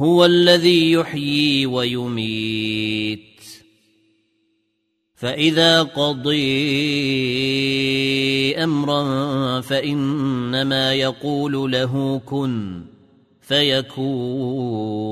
هو الذي يحيي ويميت. فإذا قضي أمرا فإنما يقول له كن فيكون.